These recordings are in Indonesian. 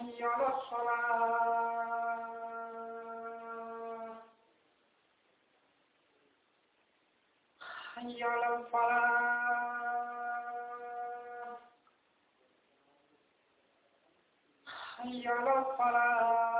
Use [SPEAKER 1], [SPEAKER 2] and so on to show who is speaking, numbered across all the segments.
[SPEAKER 1] حي على الصلاة حي على الفلاح حي على الفلاح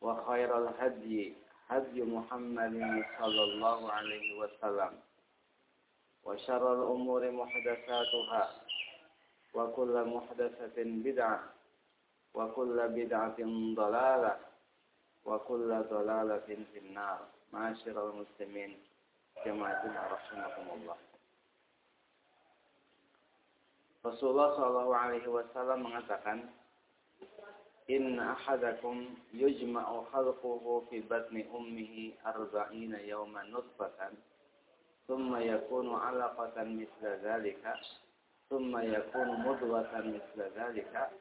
[SPEAKER 2] وخير الهدي هدي محمد صلى الله عليه وسلم. وشر الأمور محدثاتها وكل محدثة بدعة وكل بدعة ضلالة وكل ضلالة في النار. معاشر المسلمين جماعتنا رحمكم الله. Rasulullah Wasallam mengatakan, Inna ahadakum yujma'u khalquhu fi batni ummihi arba'ina yawman nutfatan, thumma yakunu alaqatan misla dhalika, thumma yakunu mudghatan misla dhalika,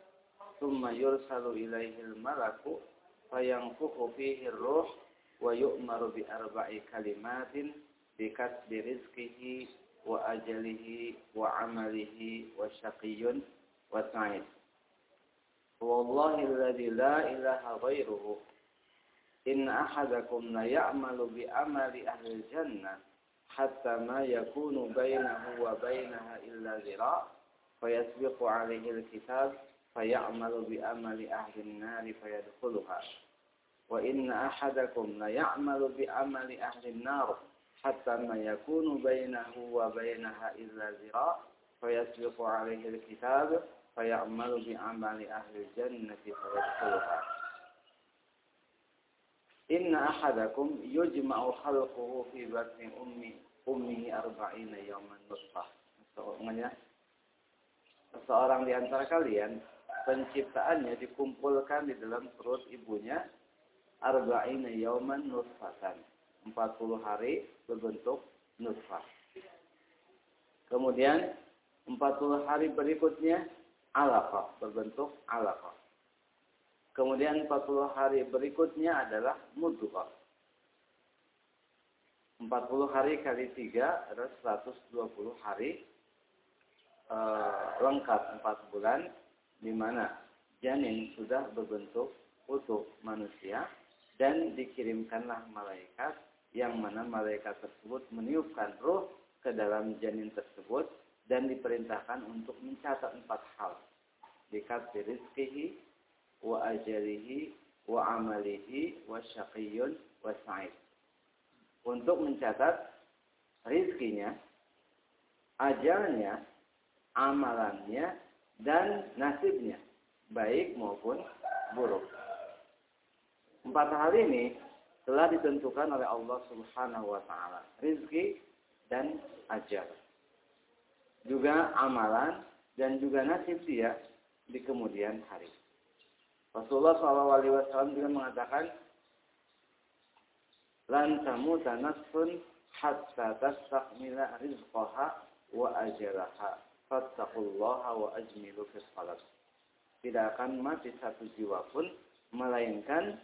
[SPEAKER 2] thumma yursalu ilaihi al-malaku fayanfukhu fihi ar-ruh wa yu'maru bi arba'i kalimatin bi kasbi rizqihi wa والله الذي لا إله غيره. إن أحدكم ليعمل بأمل أهل الجنة حتى ما يكون بينه وبينها إلا ذراع فيسبق عليه الكتاب فيعمل بأمل أهل النار فيدخلها. وإن أحدكم ليعمل بأمل أهل النار حتى ما يكون بينه وبينها إلا ذراع فيسبق عليه الكتاب fayamalu bi amali ahli jannati fayadkhuluha. Inna ahadakum yujma'u khalquhu fi batni ummi ummihi arba'ina yawman nusfah. Seorangnya seorang di antara kalian penciptaannya dikumpulkan di dalam perut ibunya arba'ina yauman nutfatan 40 hari berbentuk nusfah. Kemudian 40 hari berikutnya alaqah berbentuk alaqah. Kemudian 40 hari berikutnya adalah mudghah. 40 hari kali 3 adalah 120 hari e, lengkap 4 bulan di mana janin sudah berbentuk utuh manusia dan dikirimkanlah malaikat yang mana malaikat tersebut meniupkan ruh ke dalam janin tersebut dan diperintahkan untuk mencatat empat hal. Dikat rizkihi, wa ajalihi wa amalihi wa syaqiyun wa sa'id. Untuk mencatat rizkinya, ajalnya, amalannya, dan nasibnya, baik maupun buruk. Empat hal ini telah ditentukan oleh Allah Subhanahu wa taala. Rizki dan ajal. Juga amalan dan juga nasib dia di kemudian hari. Rasulullah SAW juga mengatakan, Lan tamuta nafsun hatta tastakmila rizqaha wa ajalaha. Fattakullaha wa ajmilu fis Tidak akan mati satu jiwa pun, melainkan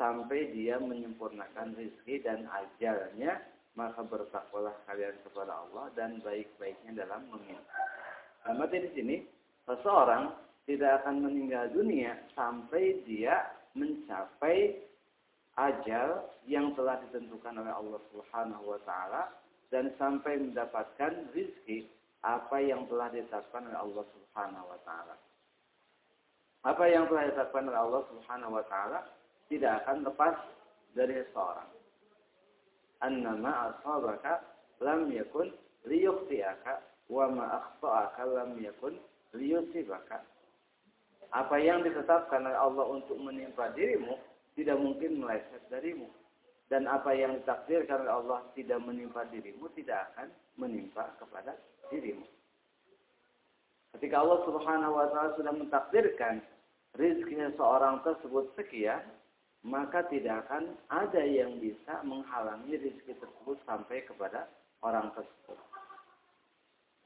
[SPEAKER 2] sampai dia menyempurnakan rizki dan ajalnya, maka bertakwalah kalian kepada Allah dan baik-baiknya dalam meminta. Nah, di sini, seseorang tidak akan meninggal dunia sampai dia mencapai ajal yang telah ditentukan oleh Allah Subhanahu wa taala dan sampai mendapatkan rizki apa yang telah ditetapkan oleh Allah Subhanahu wa taala. Apa yang telah ditetapkan oleh Allah Subhanahu wa taala tidak akan lepas dari seorang. Annama asabaka lam yakun liyukhti'aka wa ma akhta'aka lam yakun liyusibaka apa yang ditetapkan oleh Allah untuk menimpa dirimu tidak mungkin meleset darimu. Dan apa yang ditakdirkan oleh Allah tidak menimpa dirimu tidak akan menimpa kepada dirimu. Ketika Allah Subhanahu wa taala sudah mentakdirkan rizkinya seorang tersebut sekian, maka tidak akan ada yang bisa menghalangi rizki tersebut sampai kepada orang tersebut.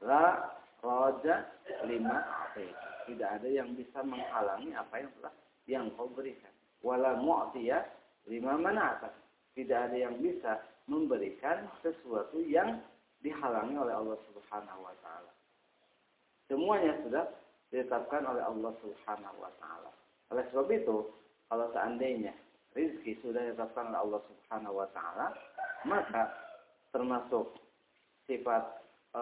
[SPEAKER 2] La roja lima apaita tidak ada yang bisa menghalangi apa yang telah yang kau berikan. Wala mu'tiya lima mana atas. Tidak ada yang bisa memberikan sesuatu yang dihalangi oleh Allah Subhanahu wa taala. Semuanya sudah ditetapkan oleh Allah Subhanahu wa taala. Oleh sebab itu, kalau seandainya rizki sudah ditetapkan oleh Allah Subhanahu wa taala, maka termasuk sifat e,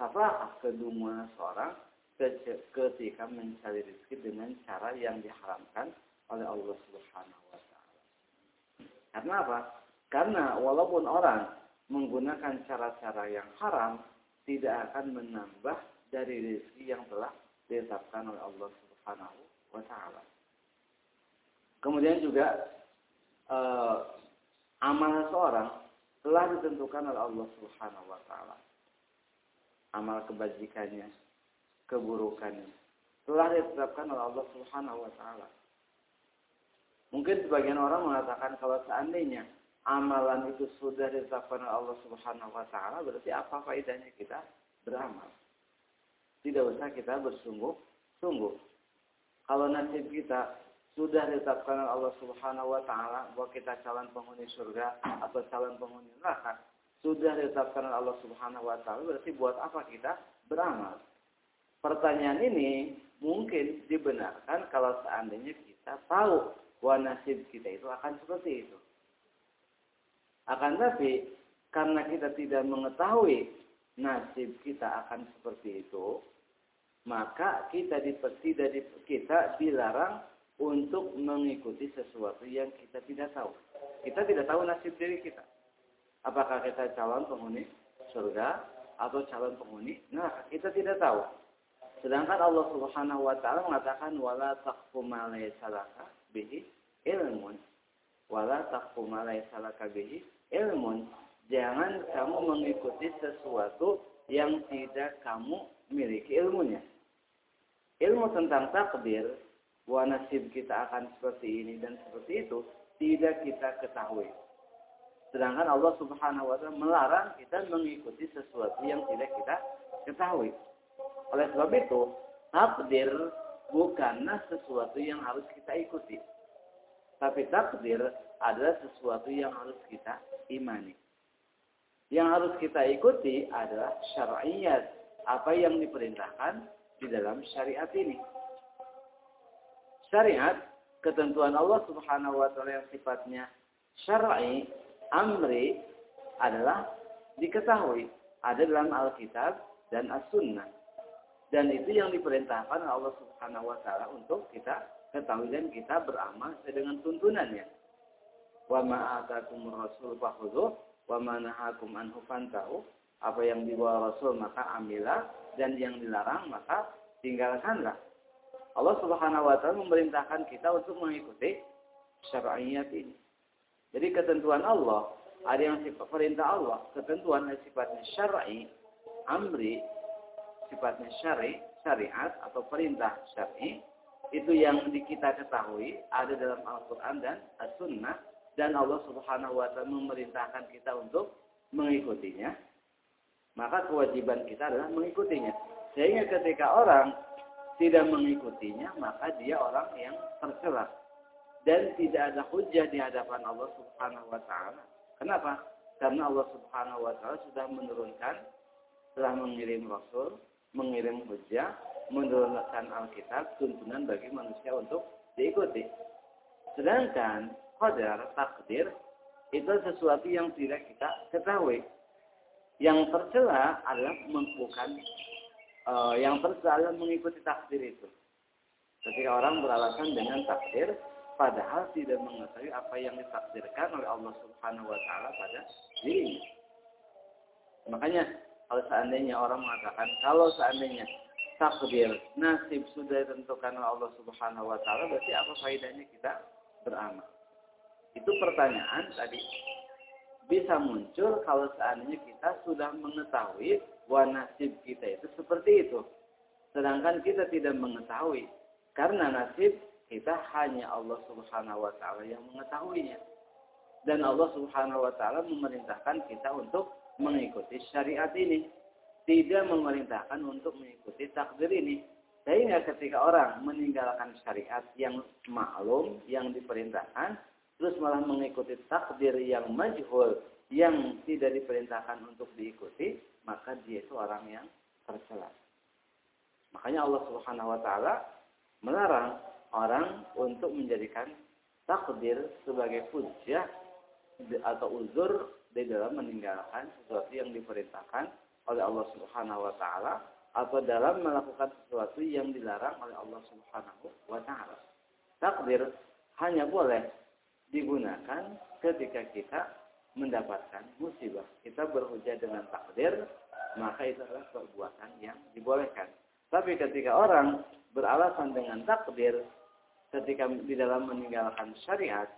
[SPEAKER 2] safa'ah kedua seorang ketika mencari rezeki dengan cara yang diharamkan oleh Allah Subhanahu wa taala. Karena apa? Karena walaupun orang menggunakan cara-cara yang haram tidak akan menambah dari rezeki yang telah ditetapkan oleh Allah Subhanahu wa taala. Kemudian juga eh, amal seorang telah ditentukan oleh Allah Subhanahu wa taala. Amal kebajikannya, keburukannya. Telah ditetapkan oleh Allah Subhanahu wa taala. Mungkin sebagian orang mengatakan kalau seandainya amalan itu sudah ditetapkan oleh Allah Subhanahu wa taala, berarti apa faedahnya kita beramal? Tidak usah kita bersungguh-sungguh. Kalau nasib kita sudah ditetapkan oleh Allah Subhanahu wa taala bahwa kita calon penghuni surga atau calon penghuni neraka, sudah ditetapkan oleh Allah Subhanahu wa taala, berarti buat apa kita beramal? Pertanyaan ini mungkin dibenarkan kalau seandainya kita tahu bahwa nasib kita itu akan seperti itu. Akan tapi karena kita tidak mengetahui nasib kita akan seperti itu, maka kita tidak kita dilarang untuk mengikuti sesuatu yang kita tidak tahu. Kita tidak tahu nasib diri kita. Apakah kita calon penghuni surga atau calon penghuni neraka? Kita tidak tahu. Sedangkan Allah Subhanahu wa taala mengatakan wala taqfu ma laysa laka bihi ilmun. Wala taqfu ma laysa laka bihi ilmun. Jangan kamu mengikuti sesuatu yang tidak kamu miliki ilmunya. Ilmu tentang takdir, bahwa nasib kita akan seperti ini dan seperti itu, tidak kita ketahui. Sedangkan Allah Subhanahu wa taala melarang kita mengikuti sesuatu yang tidak kita ketahui. Oleh sebab itu, takdir bukanlah sesuatu yang harus kita ikuti. Tapi takdir adalah sesuatu yang harus kita imani. Yang harus kita ikuti adalah syariat. Apa yang diperintahkan di dalam syariat ini. Syariat, ketentuan Allah subhanahu wa ta'ala yang sifatnya syar'i, amri, adalah diketahui. Ada dalam Alkitab dan As-Sunnah. Dan itu yang diperintahkan Allah subhanahu wa ta'ala untuk kita ketahui dan kita beramal sesuai dengan tuntunannya. Wa ma'atakum rasul fakhudhuh wa manahakum anhu fantahu apa yang dibawa Rasul maka ambillah dan yang dilarang maka tinggalkanlah. Allah Subhanahu wa taala memerintahkan kita untuk mengikuti syariat ini. Jadi ketentuan Allah ada yang sifat perintah Allah, ketentuan yang sifatnya syar'i, amri, sifatnya syari, syariat atau perintah syar'i itu yang kita ketahui ada dalam Al-Qur'an dan As-Sunnah dan Allah Subhanahu wa taala memerintahkan kita untuk mengikutinya, maka kewajiban kita adalah mengikutinya. Sehingga ketika orang tidak mengikutinya, maka dia orang yang tercela dan tidak ada hujah di hadapan Allah Subhanahu wa taala. Kenapa? Karena Allah Subhanahu wa taala sudah menurunkan telah mengirim rasul, mengirim hujah, menurunkan Alkitab tuntunan bagi manusia untuk diikuti. Sedangkan qadar, takdir, itu sesuatu yang tidak kita ketahui. Yang tercela adalah melakukan, uh, yang adalah mengikuti takdir itu. Ketika orang beralasan dengan takdir, padahal tidak mengetahui apa yang ditakdirkan oleh Allah Subhanahu wa taala pada dirinya. Makanya kalau seandainya orang mengatakan kalau seandainya takdir nasib sudah ditentukan oleh Allah Subhanahu wa taala berarti apa faedahnya kita beramal? Itu pertanyaan tadi bisa muncul kalau seandainya kita sudah mengetahui bahwa nasib kita itu seperti itu. Sedangkan kita tidak mengetahui. Karena nasib kita hanya Allah subhanahu wa ta'ala yang mengetahuinya. Dan Allah subhanahu wa ta'ala memerintahkan kita untuk mengikuti syariat ini. Tidak memerintahkan untuk mengikuti takdir ini. Sehingga ketika orang meninggalkan syariat yang maklum, yang diperintahkan, terus malah mengikuti takdir yang majhul yang tidak diperintahkan untuk diikuti, maka dia itu orang yang tercela. Makanya Allah Subhanahu wa taala melarang orang untuk menjadikan takdir sebagai hujjah atau uzur di dalam meninggalkan sesuatu yang diperintahkan oleh Allah Subhanahu wa taala atau dalam melakukan sesuatu yang dilarang oleh Allah Subhanahu wa taala. Takdir hanya boleh digunakan ketika kita mendapatkan musibah. Kita berhujah dengan takdir, maka itu adalah perbuatan yang dibolehkan. Tapi ketika orang beralasan dengan takdir, ketika di dalam meninggalkan syariat,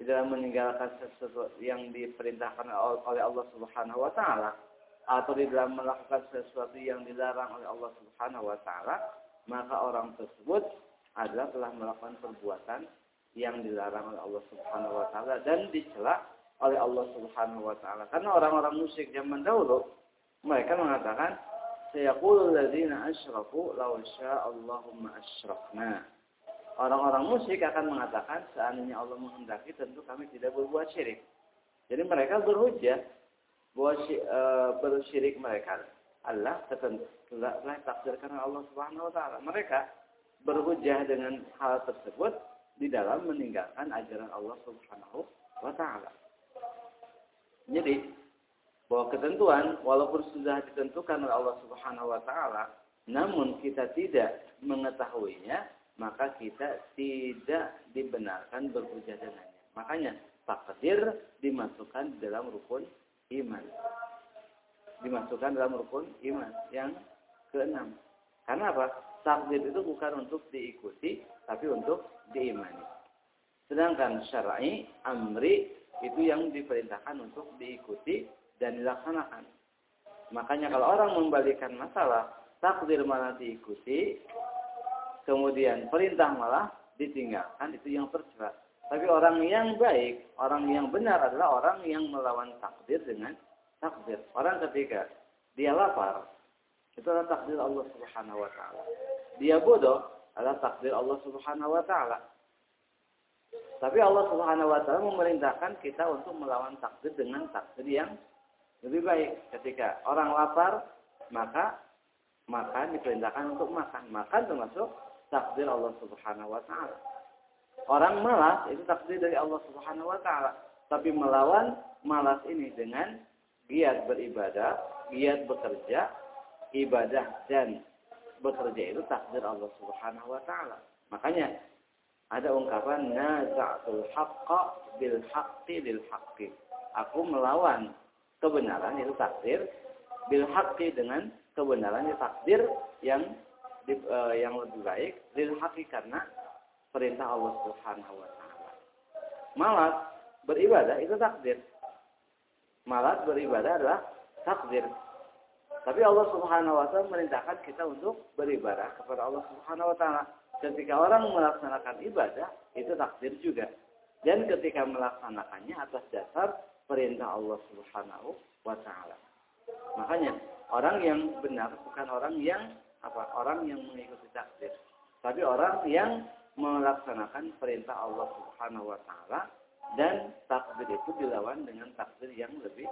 [SPEAKER 2] di dalam meninggalkan sesuatu yang diperintahkan oleh Allah Subhanahu wa taala atau di dalam melakukan sesuatu yang dilarang oleh Allah Subhanahu wa taala, maka orang tersebut adalah telah melakukan perbuatan yang dilarang oleh Allah Subhanahu wa taala dan dicela oleh Allah Subhanahu wa taala. Karena orang-orang musyrik zaman dahulu mereka mengatakan sayaqulul ladzina asyraku law Allahumma asyrakna. Orang-orang musyrik akan mengatakan seandainya Allah menghendaki tentu kami tidak berbuat syirik. Jadi mereka berhujah bahwa e, bersyirik mereka Allah tertentu telah takdirkan Allah Subhanahu wa taala. Mereka berhujah dengan hal tersebut di dalam meninggalkan ajaran Allah Subhanahu wa taala. Jadi bahwa ketentuan walaupun sudah ditentukan oleh Allah Subhanahu wa taala, namun kita tidak mengetahuinya, maka kita tidak dibenarkan berhujjah dengannya. Makanya takdir dimasukkan dalam rukun iman. Dimasukkan dalam rukun iman yang keenam. Karena apa? Takdir itu bukan untuk diikuti, tapi untuk diimani. Sedangkan syar'i, amri, itu yang diperintahkan untuk diikuti dilaksanakan. Makanya kalau orang membalikan masalah, takdir malah diikuti, kemudian perintah malah ditinggalkan, itu yang tercela. Tapi orang yang baik, orang yang benar adalah orang yang melawan takdir dengan takdir. Orang ketika dia lapar, itu adalah takdir Allah Subhanahu wa taala. Dia bodoh adalah takdir Allah Subhanahu wa taala. Tapi Allah Subhanahu wa taala memerintahkan kita untuk melawan takdir dengan takdir yang lebih baik. Ketika orang lapar, maka makan diperintahkan untuk makan. Makan termasuk takdir Allah Subhanahu wa taala. Orang malas itu takdir dari Allah Subhanahu wa taala. Tapi melawan malas ini dengan giat beribadah, giat bekerja, ibadah dan bekerja itu takdir Allah Subhanahu wa taala. Makanya ada ungkapan naza'tul haqqa bil haqqi lil haqqi. Aku melawan kebenaran itu takdir bil haqqi dengan kebenaran itu takdir yang di, uh, yang lebih baik lil haqqi karena perintah Allah Subhanahu wa taala. Malas beribadah itu takdir. Malas beribadah adalah takdir. Tapi Allah Subhanahu wa taala merintahkan kita untuk beribadah kepada Allah Subhanahu wa taala. Ketika orang melaksanakan ibadah, itu takdir juga. Dan ketika melaksanakannya atas dasar perintah Allah Subhanahu wa taala. Makanya orang yang benar bukan orang yang apa? Orang yang mengikuti takdir. Tapi orang yang melaksanakan perintah Allah Subhanahu wa taala dan takdir itu dilawan dengan takdir yang lebih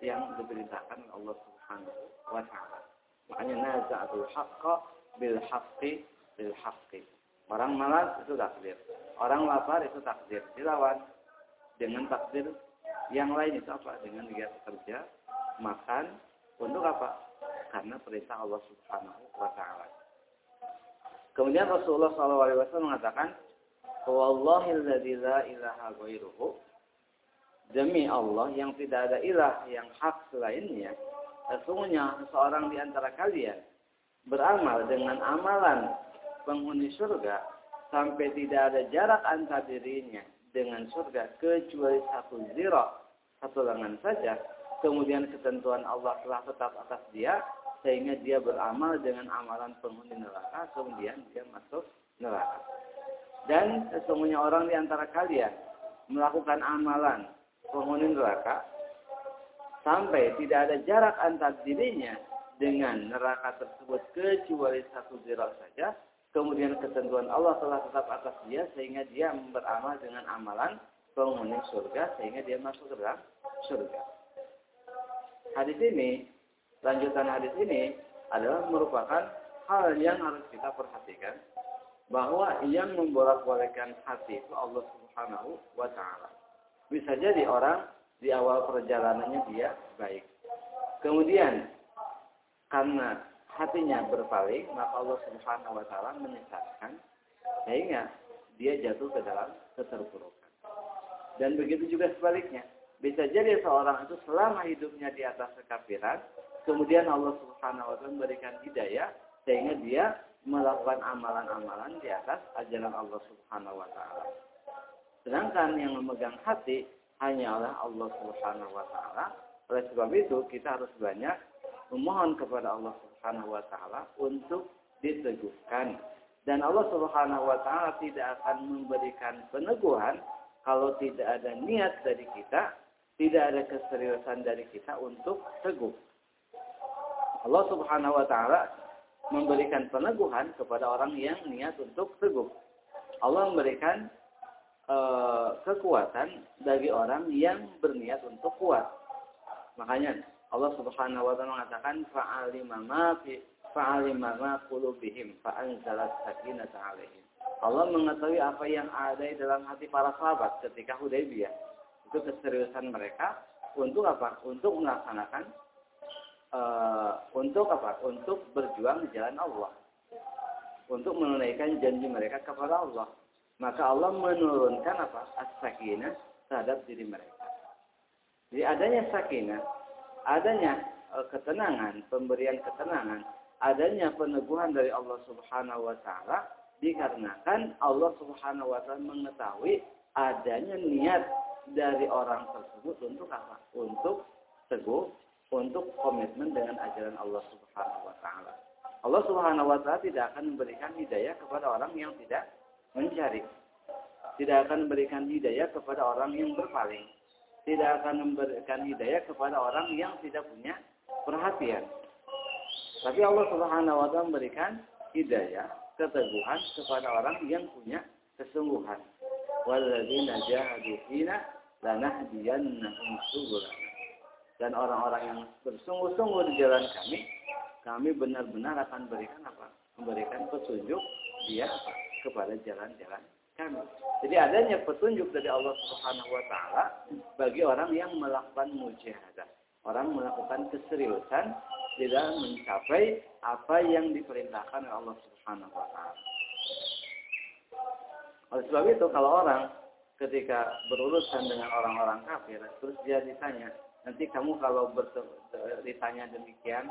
[SPEAKER 2] yang diperintahkan Allah Subhanahu wa taala. Makanya naza'atul haqqa bil haqqi bil haqqi. Orang malas itu takdir. Orang lapar itu takdir. Dilawan dengan takdir yang lain itu apa? Dengan dia bekerja, makan, untuk apa? Karena perintah Allah Subhanahu wa taala. Kemudian Rasulullah SAW mengatakan, "Wallahi la ilaha ghairuhu." Demi Allah yang tidak ada ilah yang hak selainnya, sesungguhnya seseorang di antara kalian beramal dengan amalan penghuni surga sampai tidak ada jarak antara dirinya dengan surga kecuali satu zira, satu lengan saja, kemudian ketentuan Allah telah tetap atas dia sehingga dia beramal dengan amalan penghuni neraka kemudian dia masuk neraka. Dan sesungguhnya orang di antara kalian melakukan amalan penghuni neraka sampai tidak ada jarak antar dirinya dengan neraka tersebut kecuali satu zirah saja. Kemudian ketentuan Allah telah tetap atas dia sehingga dia beramal dengan amalan penghuni surga sehingga dia masuk ke dalam surga hadis ini, lanjutan hadis ini adalah merupakan hal yang harus kita perhatikan bahwa yang membolak-balikkan hati itu Allah Subhanahu wa taala. Bisa jadi orang di awal perjalanannya dia baik. Kemudian karena hatinya berpaling, maka Allah Subhanahu wa taala menyesatkan sehingga dia jatuh ke dalam keterpurukan. Dan begitu juga sebaliknya. Bisa jadi seorang itu selama hidupnya di atas kekafiran, kemudian Allah Subhanahu wa taala memberikan hidayah sehingga dia melakukan amalan-amalan di atas ajaran Allah Subhanahu wa taala. Sedangkan yang memegang hati hanyalah Allah Subhanahu wa taala. Oleh sebab itu kita harus banyak memohon kepada Allah Subhanahu wa taala untuk diteguhkan. Dan Allah Subhanahu wa taala tidak akan memberikan peneguhan kalau tidak ada niat dari kita tidak ada keseriusan dari kita untuk teguh. Allah Subhanahu wa taala memberikan peneguhan kepada orang yang niat untuk teguh. Allah memberikan uh, kekuatan bagi orang yang berniat untuk kuat. Makanya Allah Subhanahu wa taala mengatakan fa'alima ma fi fa'alima ma qulubihim fa'anzalat. Allah mengetahui apa yang ada di dalam hati para sahabat ketika Hudaybiyah itu keseriusan mereka untuk apa? Untuk melaksanakan uh, untuk apa? Untuk berjuang di jalan Allah. Untuk menunaikan janji mereka kepada Allah. Maka Allah menurunkan apa? As-sakinah terhadap diri mereka. Jadi adanya sakinah, adanya uh, ketenangan, pemberian ketenangan, adanya peneguhan dari Allah Subhanahu wa taala dikarenakan Allah Subhanahu wa taala mengetahui adanya niat dari orang tersebut untuk apa? Untuk teguh untuk komitmen dengan ajaran Allah Subhanahu wa taala. Allah Subhanahu wa taala tidak akan memberikan hidayah kepada orang yang tidak mencari. Tidak akan memberikan hidayah kepada orang yang berpaling. Tidak akan memberikan hidayah kepada orang yang tidak punya perhatian. Tapi Allah Subhanahu wa taala memberikan hidayah, keteguhan kepada orang yang punya kesungguhan. Lanahdiyannahum subulana dan orang-orang yang bersungguh-sungguh di jalan kami, kami benar-benar akan berikan apa? Memberikan petunjuk dia apa? kepada jalan-jalan kami. Jadi adanya petunjuk dari Allah Subhanahu wa taala bagi orang yang melakukan mujahadah. Orang melakukan keseriusan dalam mencapai apa yang diperintahkan oleh Allah Subhanahu wa taala. Oleh sebab itu kalau orang ketika berurusan dengan orang-orang kafir terus dia ditanya, Nanti kamu kalau ditanya demikian,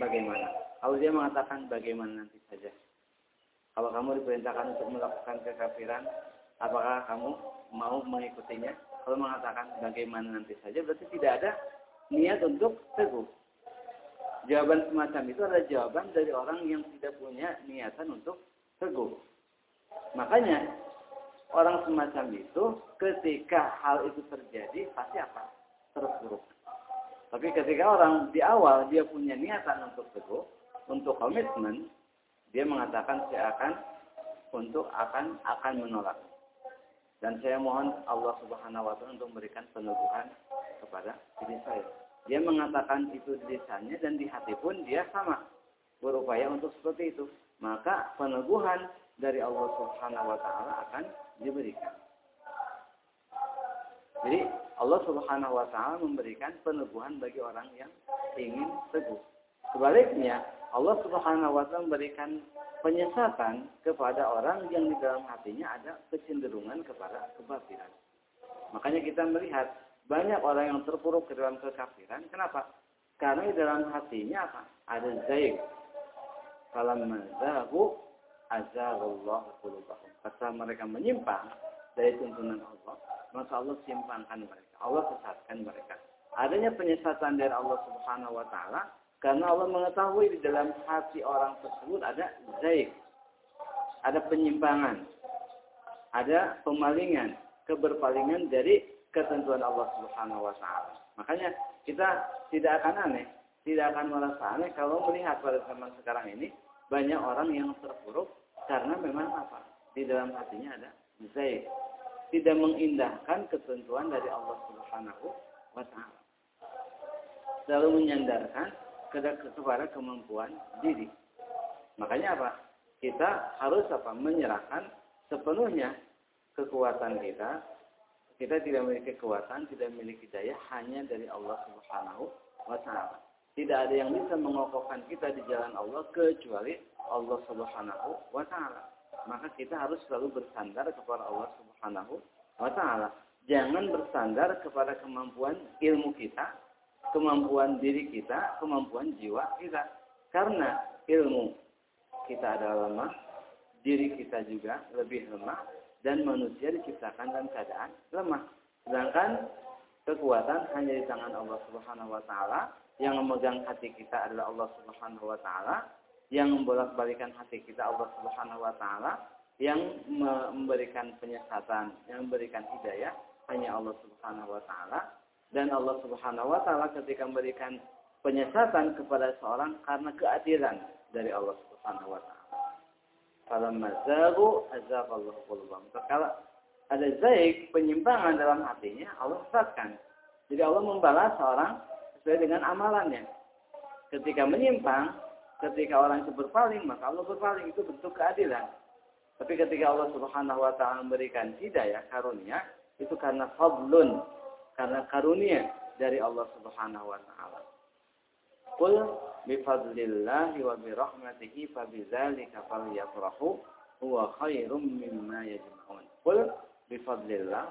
[SPEAKER 2] bagaimana? Kalau dia mengatakan bagaimana nanti saja. Kalau kamu diperintahkan untuk melakukan kekafiran, apakah kamu mau mengikutinya? Kalau mengatakan bagaimana nanti saja, berarti tidak ada niat untuk teguh. Jawaban semacam itu adalah jawaban dari orang yang tidak punya niatan untuk teguh. Makanya orang semacam itu ketika hal itu terjadi pasti apa? terpuruk. Tapi ketika orang di awal dia punya niatan untuk teguh, untuk komitmen, dia mengatakan saya akan untuk akan akan menolak. Dan saya mohon Allah Subhanahu wa taala untuk memberikan peneguhan kepada diri saya. Dia mengatakan itu di lisannya dan di hati pun dia sama berupaya untuk seperti itu. Maka peneguhan dari Allah Subhanahu wa taala akan diberikan. Jadi Allah Subhanahu wa taala memberikan peneguhan bagi orang yang ingin teguh. Sebaliknya, Allah Subhanahu wa taala memberikan penyesatan kepada orang yang di dalam hatinya ada kecenderungan kepada kebatilan. Makanya kita melihat banyak orang yang terpuruk ke dalam kekafiran. Kenapa? Karena di dalam hatinya apa? Ada zaid. Falamma zahu azaghallahu qulubahum. Kata mereka menyimpang dari tuntunan Allah, maka Allah simpangkan mereka. Allah sesatkan mereka. Adanya penyesatan dari Allah Subhanahu wa taala karena Allah mengetahui di dalam hati orang tersebut ada zaik. Ada penyimpangan. Ada pemalingan, keberpalingan dari ketentuan Allah Subhanahu wa taala. Makanya kita tidak akan aneh, tidak akan merasa aneh kalau melihat pada zaman sekarang ini banyak orang yang terpuruk karena memang apa? Di dalam hatinya ada zaik tidak mengindahkan ketentuan dari Allah Subhanahu wa taala. Selalu menyandarkan kepada kemampuan diri. Makanya apa? Kita harus apa? Menyerahkan sepenuhnya kekuatan kita. Kita tidak memiliki kekuatan, tidak memiliki daya hanya dari Allah Subhanahu wa taala. Tidak ada yang bisa mengokohkan kita di jalan Allah kecuali Allah Subhanahu wa taala maka kita harus selalu bersandar kepada Allah Subhanahu wa taala. Jangan bersandar kepada kemampuan ilmu kita, kemampuan diri kita, kemampuan jiwa kita. Karena ilmu kita adalah lemah, diri kita juga lebih lemah dan manusia diciptakan dalam keadaan lemah. Sedangkan kekuatan hanya di tangan Allah Subhanahu wa taala, yang memegang hati kita adalah Allah Subhanahu wa taala yang membolak-balikan hati kita Allah Subhanahu wa taala, yang memberikan penyesatan, yang memberikan hidayah hanya Allah Subhanahu wa taala dan Allah Subhanahu wa taala ketika memberikan penyesatan kepada seorang karena keadilan dari Allah Subhanahu wa taala. Falamma zagu azaqallahu qulubahum. Kalau ada zaik, penyimpangan dalam hatinya, Allah sesatkan. Jadi Allah membalas seorang sesuai dengan amalannya. Ketika menyimpang, ketika orang itu berpaling, maka Allah berpaling. Itu bentuk keadilan. Tapi ketika Allah Subhanahu wa taala memberikan hidayah, karunia, itu karena fadlun, karena karunia dari Allah Subhanahu wa taala. Qul bi fadlillahi wa bi rahmatihi fa bidzalika falyafrahu huwa khairum mimma yajma'un. Qul bi fadlillah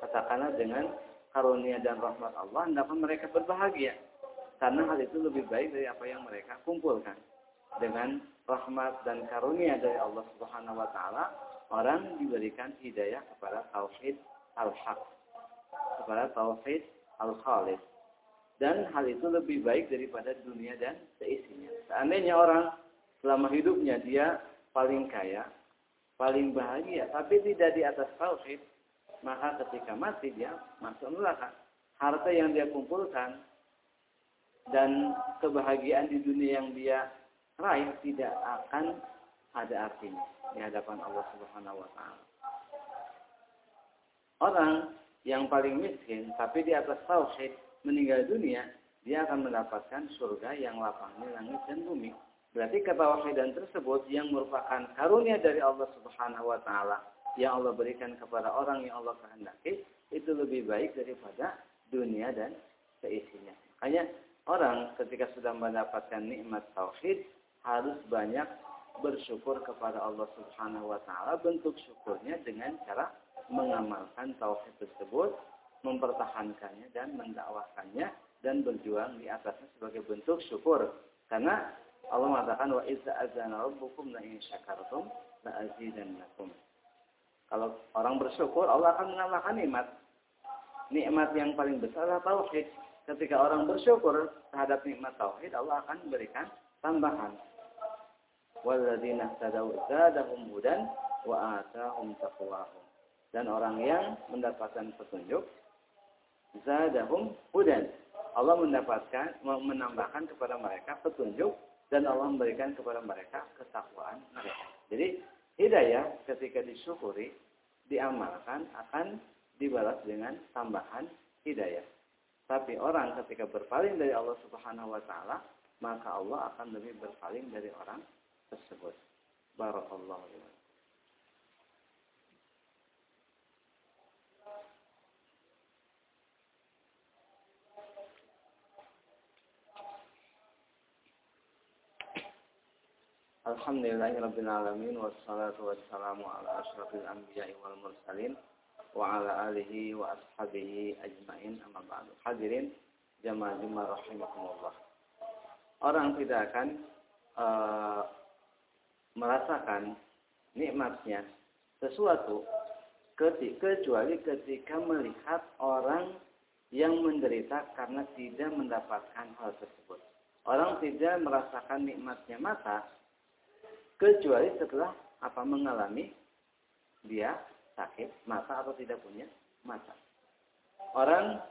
[SPEAKER 2] katakanlah dengan karunia dan rahmat Allah hendaklah mereka berbahagia karena hal itu lebih baik dari apa yang mereka kumpulkan. Dengan rahmat dan karunia dari Allah Subhanahu wa taala, orang diberikan hidayah kepada tauhid al-haq, kepada tauhid al-khalis. Dan hal itu lebih baik daripada dunia dan seisinya. Seandainya orang selama hidupnya dia paling kaya, paling bahagia, tapi tidak di atas tauhid, maka ketika mati dia masuk neraka. Harta yang dia kumpulkan dan kebahagiaan di dunia yang dia raih tidak akan ada artinya di hadapan Allah Subhanahu wa taala. Orang yang paling miskin tapi di atas tauhid meninggal dunia, dia akan mendapatkan surga yang lapangnya langit dan bumi. Berarti ketawahidan tersebut yang merupakan karunia dari Allah Subhanahu wa taala yang Allah berikan kepada orang yang Allah kehendaki itu lebih baik daripada dunia dan seisinya. Makanya orang ketika sudah mendapatkan nikmat tauhid harus banyak bersyukur kepada Allah Subhanahu wa taala bentuk syukurnya dengan cara mengamalkan tauhid tersebut mempertahankannya dan mendakwahkannya dan berjuang di atasnya sebagai bentuk syukur. Karena Allah mengatakan wa izza azana rabbukum la in syakartum la azidannakum. Kalau orang bersyukur, Allah akan menambahkan nikmat. Nikmat yang paling besar adalah tauhid. Ketika orang bersyukur terhadap nikmat tauhid, Allah akan memberikan tambahan. Walladzina tadaw zadahum hudan wa atahum taqwahum. Dan orang yang mendapatkan petunjuk, zadahum hudan. Allah mendapatkan menambahkan kepada mereka petunjuk dan Allah memberikan kepada mereka ketakwaan mereka. Jadi hidayah ketika disyukuri, diamalkan akan dibalas dengan tambahan hidayah. Tapi orang ketika berpaling dari Allah Subhanahu wa taala, maka Allah akan lebih berpaling dari orang tersebut. Barakallahu Alhamdulillahirrabbilalamin Wassalatu wassalamu ala ashrafil wal mursalin Wa ala alihi wa ashabihi ajmain Amma ba'du. Hadirin jamaah Orang tidak akan uh, Merasakan Nikmatnya Sesuatu Kecuali ketika melihat orang Yang menderita karena tidak mendapatkan hal tersebut. Orang tidak merasakan nikmatnya mata kecuali setelah apa mengalami dia sakit mata atau tidak punya mata. Orang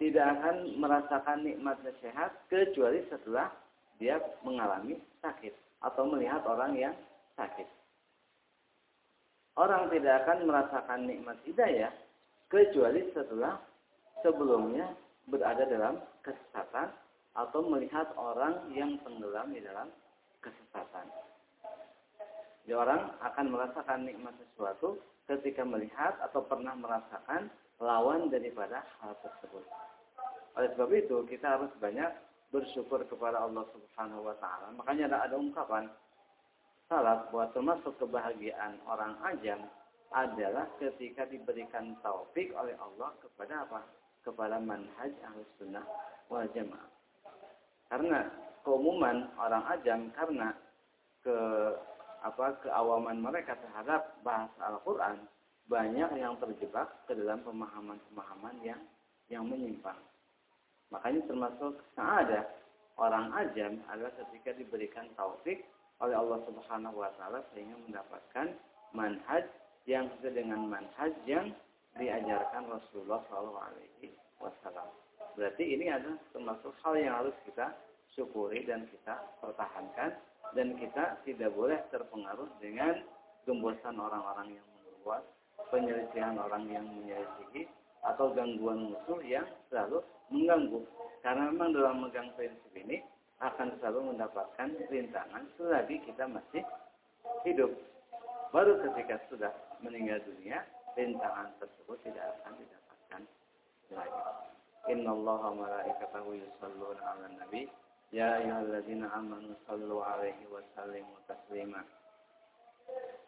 [SPEAKER 2] tidak akan merasakan nikmatnya sehat kecuali setelah dia mengalami sakit atau melihat orang yang sakit. Orang tidak akan merasakan nikmat hidayah kecuali setelah sebelumnya berada dalam kesesatan atau melihat orang yang tenggelam di dalam kesesatan. Jadi orang akan merasakan nikmat sesuatu ketika melihat atau pernah merasakan lawan daripada hal tersebut. Oleh sebab itu kita harus banyak bersyukur kepada Allah Subhanahu wa taala. Makanya ada, ada ungkapan salaf bahwa termasuk kebahagiaan orang ajam adalah ketika diberikan taufik oleh Allah kepada apa? Kepada manhaj ahlus sunnah wal jamaah. Karena keumuman orang ajam karena ke apa keawaman mereka terhadap bahasa Al-Qur'an banyak yang terjebak ke dalam pemahaman-pemahaman yang yang menyimpang. Makanya termasuk ada orang ajam adalah ketika diberikan taufik oleh Allah Subhanahu wa taala sehingga mendapatkan manhaj yang sesuai dengan manhaj yang diajarkan Rasulullah Shallallahu alaihi wasallam. Berarti ini adalah termasuk hal yang harus kita syukuri dan kita pertahankan dan kita tidak boleh terpengaruh dengan gembosan orang-orang yang membuat penyelisihan orang yang menyelisihi atau gangguan musuh yang selalu mengganggu. Karena memang dalam megang prinsip ini akan selalu mendapatkan rintangan selagi kita masih hidup. Baru ketika sudah meninggal dunia, rintangan tersebut tidak akan didapatkan lagi. Inna Allah malaikatahu yusalluna ala nabi يا أيها الذين آمنوا صلوا عليه وسلموا تسليما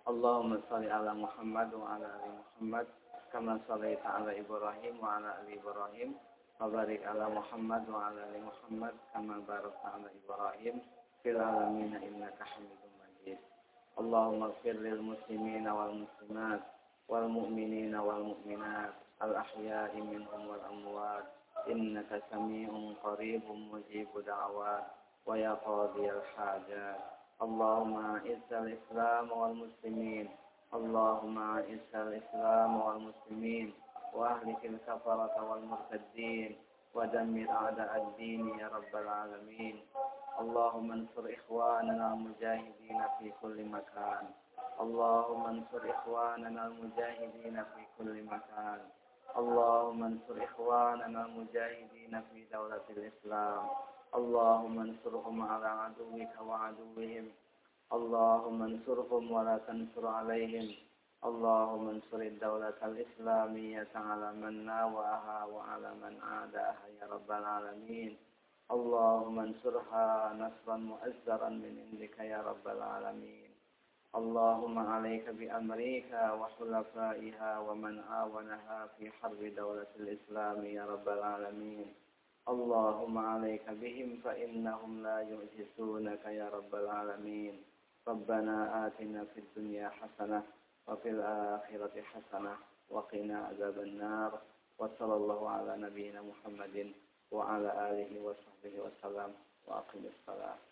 [SPEAKER 2] اللهم صل على محمد وعلى آل محمد كما صليت على إبراهيم وعلى آل إبراهيم وبارك على محمد وعلى آل محمد كما باركت على إبراهيم في العالمين إنك حميد مجيد اللهم اغفر للمسلمين والمسلمات والمؤمنين والمؤمنات الأحياء منهم والأموات إنك سميع قريب مجيب دعوات ويا قاضي الحاجات. اللهم أعز الإسلام والمسلمين. اللهم أعز الإسلام والمسلمين. وأهلك الكفرة والمرتدين. ودمر أعداء الدين يا رب العالمين. اللهم انصر إخواننا المجاهدين في كل مكان. اللهم انصر إخواننا المجاهدين في كل مكان. اللهم انصر إخواننا المجاهدين في دولة الإسلام. اللهم انصرهم على عدوك وعدوهم. اللهم انصرهم ولا تنصر عليهم. اللهم انصر الدولة الإسلامية على من ناواها وعلى من عاداها يا رب العالمين. اللهم انصرها نصرا مؤزرا من عندك يا رب العالمين. اللهم عليك بأمريكا وحلفائها ومن آونها في حرب دولة الإسلام يا رب العالمين. اللهم عليك بهم فإنهم لا يعجزونك يا رب العالمين. ربنا آتنا في الدنيا حسنة وفي الآخرة حسنة وقنا عذاب النار. وصلى الله على نبينا محمد وعلى آله وصحبه وسلم. وأقم الصلاة.